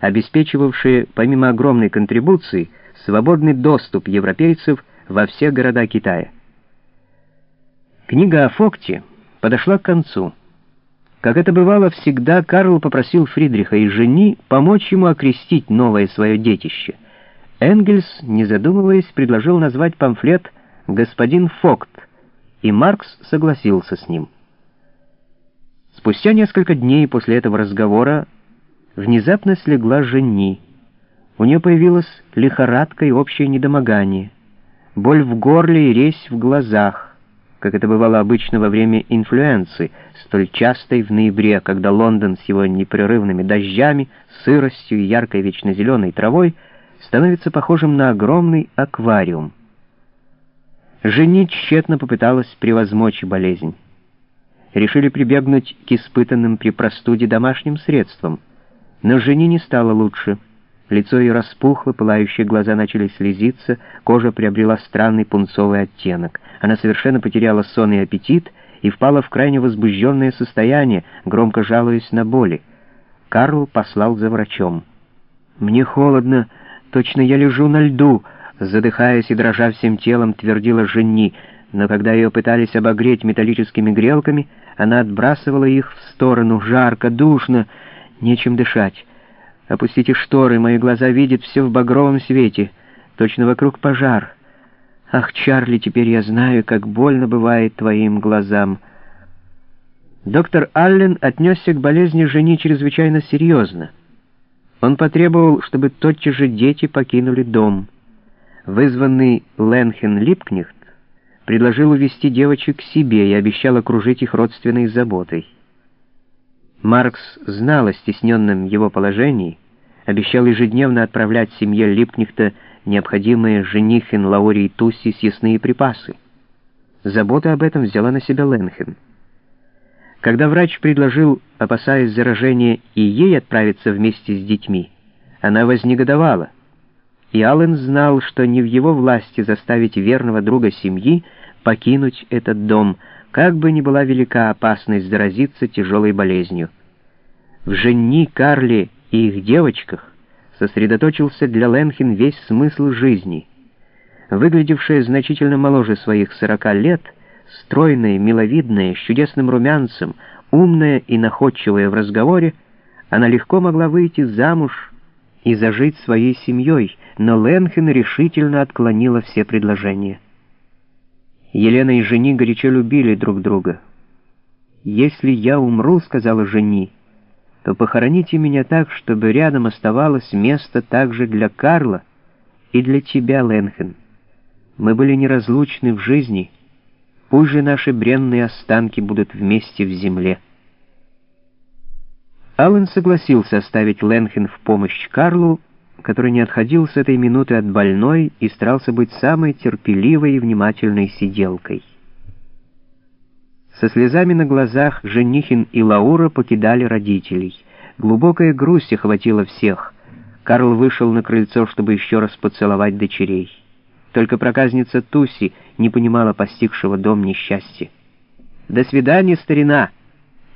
обеспечивавшие, помимо огромной контрибуции, свободный доступ европейцев во все города Китая. Книга о Фокте подошла к концу. Как это бывало всегда, Карл попросил Фридриха и жени помочь ему окрестить новое свое детище. Энгельс, не задумываясь, предложил назвать памфлет «Господин Фокт», и Маркс согласился с ним. Спустя несколько дней после этого разговора внезапно слегла жени. У нее появилась лихорадка и общее недомогание, боль в горле и резь в глазах, как это бывало обычно во время инфлюенции, столь частой в ноябре, когда Лондон с его непрерывными дождями, сыростью и яркой вечно зеленой травой становится похожим на огромный аквариум. Жени тщетно попыталась превозмочь болезнь решили прибегнуть к испытанным при простуде домашним средствам. Но жене не стало лучше. Лицо ее распухло, пылающие глаза начали слезиться, кожа приобрела странный пунцовый оттенок. Она совершенно потеряла сон и аппетит и впала в крайне возбужденное состояние, громко жалуясь на боли. Карл послал за врачом. «Мне холодно, точно я лежу на льду», задыхаясь и дрожа всем телом, твердила жени, но когда ее пытались обогреть металлическими грелками, она отбрасывала их в сторону. Жарко, душно, нечем дышать. Опустите шторы, мои глаза видят все в багровом свете. Точно вокруг пожар. Ах, Чарли, теперь я знаю, как больно бывает твоим глазам. Доктор Аллен отнесся к болезни жени чрезвычайно серьезно. Он потребовал, чтобы тотчас же дети покинули дом. Вызванный Ленхен Липкнехт предложил увести девочек к себе и обещал окружить их родственной заботой. Маркс знал о стесненном его положении, обещал ежедневно отправлять семье Липкнехта необходимые женихин Лаури и Тусси съестные припасы. Заботу об этом взяла на себя Ленхен. Когда врач предложил, опасаясь заражения, и ей отправиться вместе с детьми, она вознегодовала — и Аллен знал, что не в его власти заставить верного друга семьи покинуть этот дом, как бы ни была велика опасность заразиться тяжелой болезнью. В Женни, Карле и их девочках сосредоточился для Ленхен весь смысл жизни. Выглядевшая значительно моложе своих сорока лет, стройная, миловидная, с чудесным румянцем, умная и находчивая в разговоре, она легко могла выйти замуж и зажить своей семьей, но Ленхен решительно отклонила все предложения. Елена и Жени горячо любили друг друга. «Если я умру, — сказала Жени, — то похороните меня так, чтобы рядом оставалось место также для Карла и для тебя, Ленхен. Мы были неразлучны в жизни, пусть же наши бренные останки будут вместе в земле». Аллен согласился оставить Ленхен в помощь Карлу, который не отходил с этой минуты от больной и старался быть самой терпеливой и внимательной сиделкой. Со слезами на глазах Женихин и Лаура покидали родителей. Глубокая грусть охватила всех. Карл вышел на крыльцо, чтобы еще раз поцеловать дочерей. Только проказница Туси не понимала постигшего дом несчастья. «До свидания, старина!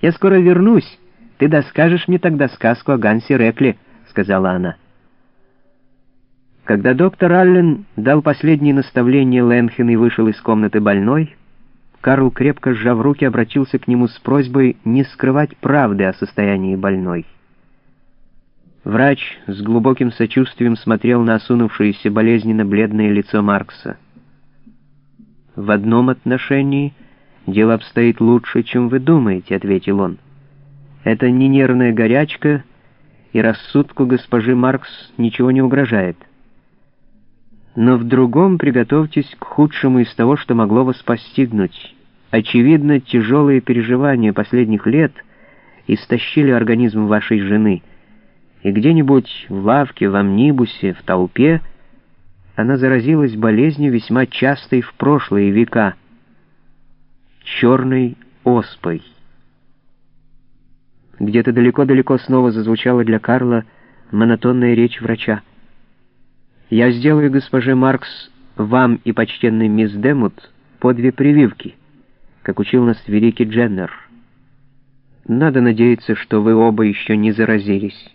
Я скоро вернусь!» «Ты доскажешь мне тогда сказку о Гансе Рекле», — сказала она. Когда доктор Аллен дал последнее наставление Ленхен и вышел из комнаты больной, Карл, крепко сжав руки, обратился к нему с просьбой не скрывать правды о состоянии больной. Врач с глубоким сочувствием смотрел на осунувшееся болезненно-бледное лицо Маркса. «В одном отношении дело обстоит лучше, чем вы думаете», — ответил он. Это не нервная горячка, и рассудку госпожи Маркс ничего не угрожает. Но в другом приготовьтесь к худшему из того, что могло вас постигнуть. Очевидно, тяжелые переживания последних лет истощили организм вашей жены, и где-нибудь в лавке, в амнибусе, в толпе она заразилась болезнью весьма частой в прошлые века — черной оспой. Где-то далеко-далеко снова зазвучала для Карла монотонная речь врача. «Я сделаю, госпоже Маркс, вам и почтенный мисс Демут по две прививки, как учил нас великий Дженнер. Надо надеяться, что вы оба еще не заразились».